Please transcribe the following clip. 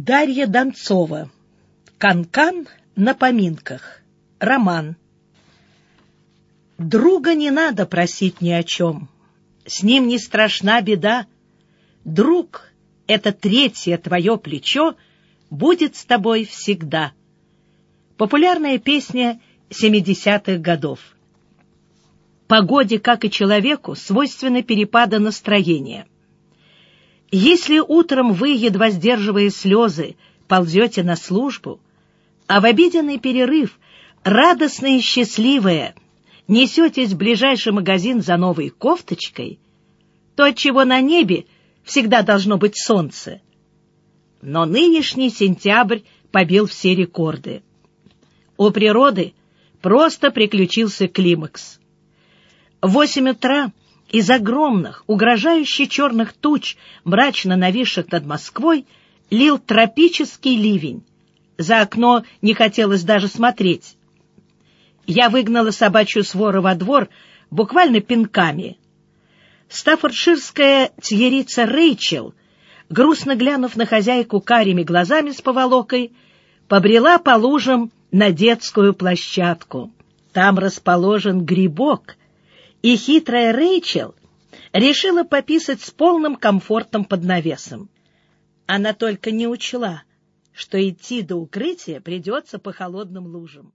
Дарья Донцова. Канкан на поминках. Роман. Друга не надо просить ни о чем. С ним не страшна беда. Друг — это третье твое плечо, будет с тобой всегда. Популярная песня 70-х годов. Погоде, как и человеку, свойственны перепады настроения — если утром вы, едва сдерживая слезы, ползете на службу, а в обеденный перерыв, радостная и счастливая, несетесь в ближайший магазин за новой кофточкой, то отчего на небе всегда должно быть солнце. Но нынешний сентябрь побил все рекорды. У природы просто приключился климакс. В восемь утра из огромных, угрожающих черных туч, мрачно нависших над Москвой, лил тропический ливень. За окно не хотелось даже смотреть. Я выгнала собачью свору во двор буквально пинками. Стаффордширская тьерица Рэйчел, грустно глянув на хозяйку карими глазами с поволокой, побрела по лужам на детскую площадку. Там расположен грибок, и хитрая Рэйчел решила пописать с полным комфортом под навесом. Она только не учла, что идти до укрытия придется по холодным лужам.